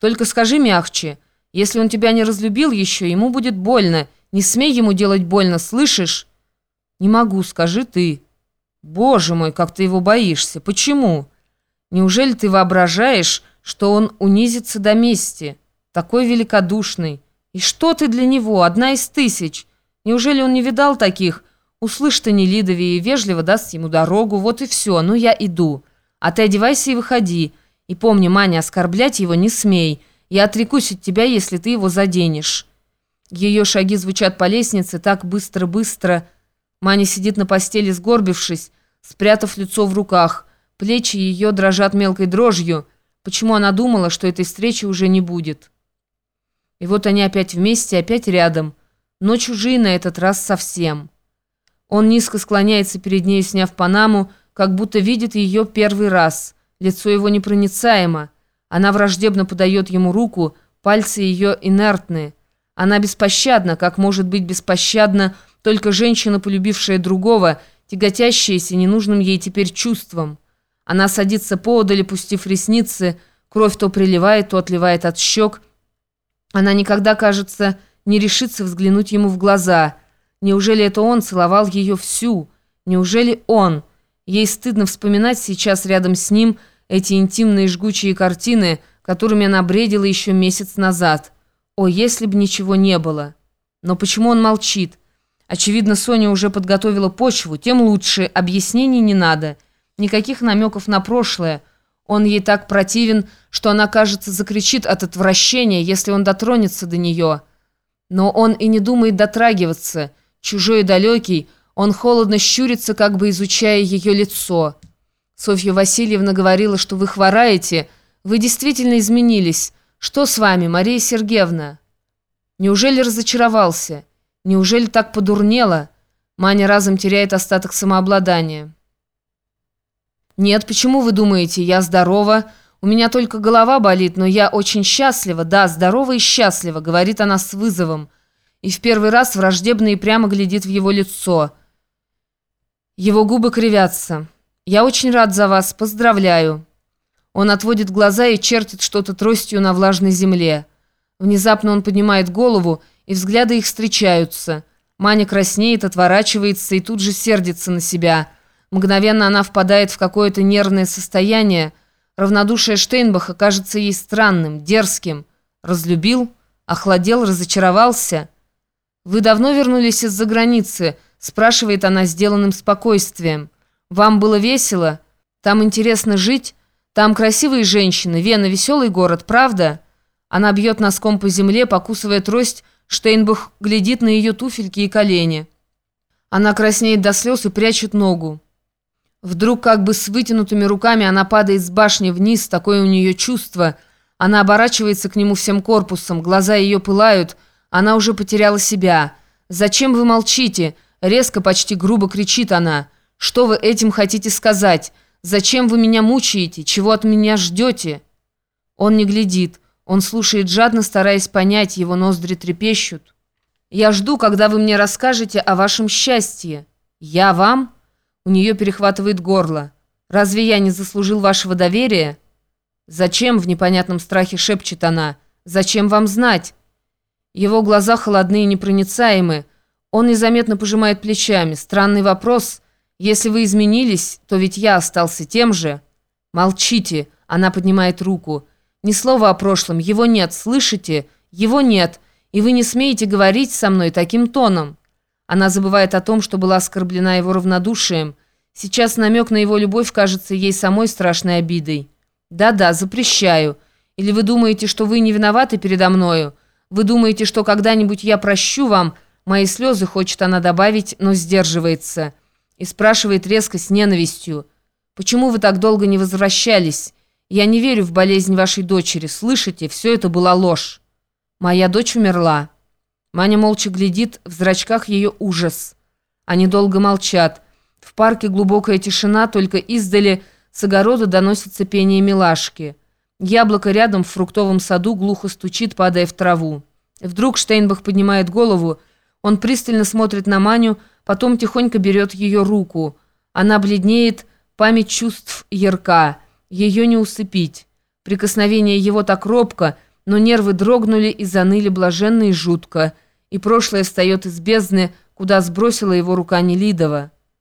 Только скажи мягче. Если он тебя не разлюбил еще, ему будет больно. Не смей ему делать больно, слышишь?» «Не могу, скажи ты». «Боже мой, как ты его боишься! Почему? Неужели ты воображаешь, что он унизится до мести? Такой великодушный. И что ты для него, одна из тысяч? Неужели он не видал таких? Услышь ты Нелидове и вежливо даст ему дорогу, вот и все, ну я иду. А ты одевайся и выходи. И помни, Маня, оскорблять его не смей. Я отрекусь от тебя, если ты его заденешь». Ее шаги звучат по лестнице так быстро-быстро, Маня сидит на постели, сгорбившись, спрятав лицо в руках. Плечи ее дрожат мелкой дрожью. Почему она думала, что этой встречи уже не будет? И вот они опять вместе, опять рядом. Но чужие на этот раз совсем. Он низко склоняется перед ней, сняв панаму, как будто видит ее первый раз. Лицо его непроницаемо. Она враждебно подает ему руку, пальцы ее инертные. Она беспощадна, как может быть беспощадна только женщина, полюбившая другого, тяготящаяся ненужным ей теперь чувством. Она садится поодаль, пустив ресницы, кровь то приливает, то отливает от щек. Она никогда, кажется, не решится взглянуть ему в глаза. Неужели это он целовал ее всю? Неужели он? Ей стыдно вспоминать сейчас рядом с ним эти интимные жгучие картины, которыми она бредила еще месяц назад. О, если бы ничего не было! Но почему он молчит? Очевидно, Соня уже подготовила почву, тем лучше, объяснений не надо. Никаких намеков на прошлое. Он ей так противен, что она, кажется, закричит от отвращения, если он дотронется до нее. Но он и не думает дотрагиваться. Чужой и далекий, он холодно щурится, как бы изучая ее лицо. Софья Васильевна говорила, что вы хвораете. Вы действительно изменились. Что с вами, Мария Сергеевна? Неужели разочаровался?» Неужели так подурнела? Маня разом теряет остаток самообладания. «Нет, почему вы думаете, я здорова? У меня только голова болит, но я очень счастлива, да, здорова и счастлива», говорит она с вызовом. И в первый раз враждебно и прямо глядит в его лицо. Его губы кривятся. «Я очень рад за вас, поздравляю». Он отводит глаза и чертит что-то тростью на влажной земле. Внезапно он поднимает голову и взгляды их встречаются. Маня краснеет, отворачивается и тут же сердится на себя. Мгновенно она впадает в какое-то нервное состояние. Равнодушие Штейнбаха кажется ей странным, дерзким. Разлюбил? Охладел? Разочаровался? «Вы давно вернулись из-за границы?» спрашивает она сделанным спокойствием. «Вам было весело? Там интересно жить? Там красивые женщины, Вена веселый город, правда?» Она бьет носком по земле, покусывая трость, Штейнбах глядит на ее туфельки и колени. Она краснеет до слез и прячет ногу. Вдруг, как бы с вытянутыми руками, она падает с башни вниз, такое у нее чувство. Она оборачивается к нему всем корпусом, глаза ее пылают, она уже потеряла себя. «Зачем вы молчите?» Резко, почти грубо кричит она. «Что вы этим хотите сказать? Зачем вы меня мучаете? Чего от меня ждете?» Он не глядит. Он слушает жадно, стараясь понять, его ноздри трепещут. «Я жду, когда вы мне расскажете о вашем счастье. Я вам?» У нее перехватывает горло. «Разве я не заслужил вашего доверия?» «Зачем?» — в непонятном страхе шепчет она. «Зачем вам знать?» Его глаза холодные и непроницаемы. Он незаметно пожимает плечами. Странный вопрос. Если вы изменились, то ведь я остался тем же. «Молчите!» — она поднимает руку. Ни слова о прошлом, его нет, слышите? Его нет, и вы не смеете говорить со мной таким тоном». Она забывает о том, что была оскорблена его равнодушием. Сейчас намек на его любовь кажется ей самой страшной обидой. «Да-да, запрещаю. Или вы думаете, что вы не виноваты передо мною? Вы думаете, что когда-нибудь я прощу вам?» Мои слезы, хочет она добавить, но сдерживается. И спрашивает резко с ненавистью. «Почему вы так долго не возвращались?» Я не верю в болезнь вашей дочери. Слышите, все это была ложь. Моя дочь умерла. Маня молча глядит, в зрачках ее ужас. Они долго молчат. В парке глубокая тишина, только издали с огорода доносится пение милашки. Яблоко рядом в фруктовом саду глухо стучит, падая в траву. Вдруг Штейнбах поднимает голову, он пристально смотрит на Маню, потом тихонько берет ее руку. Она бледнеет, память чувств ярка. Ее не усыпить. Прикосновение его так робко, но нервы дрогнули и заныли блаженно и жутко, и прошлое встает из бездны, куда сбросила его рука Нелидова.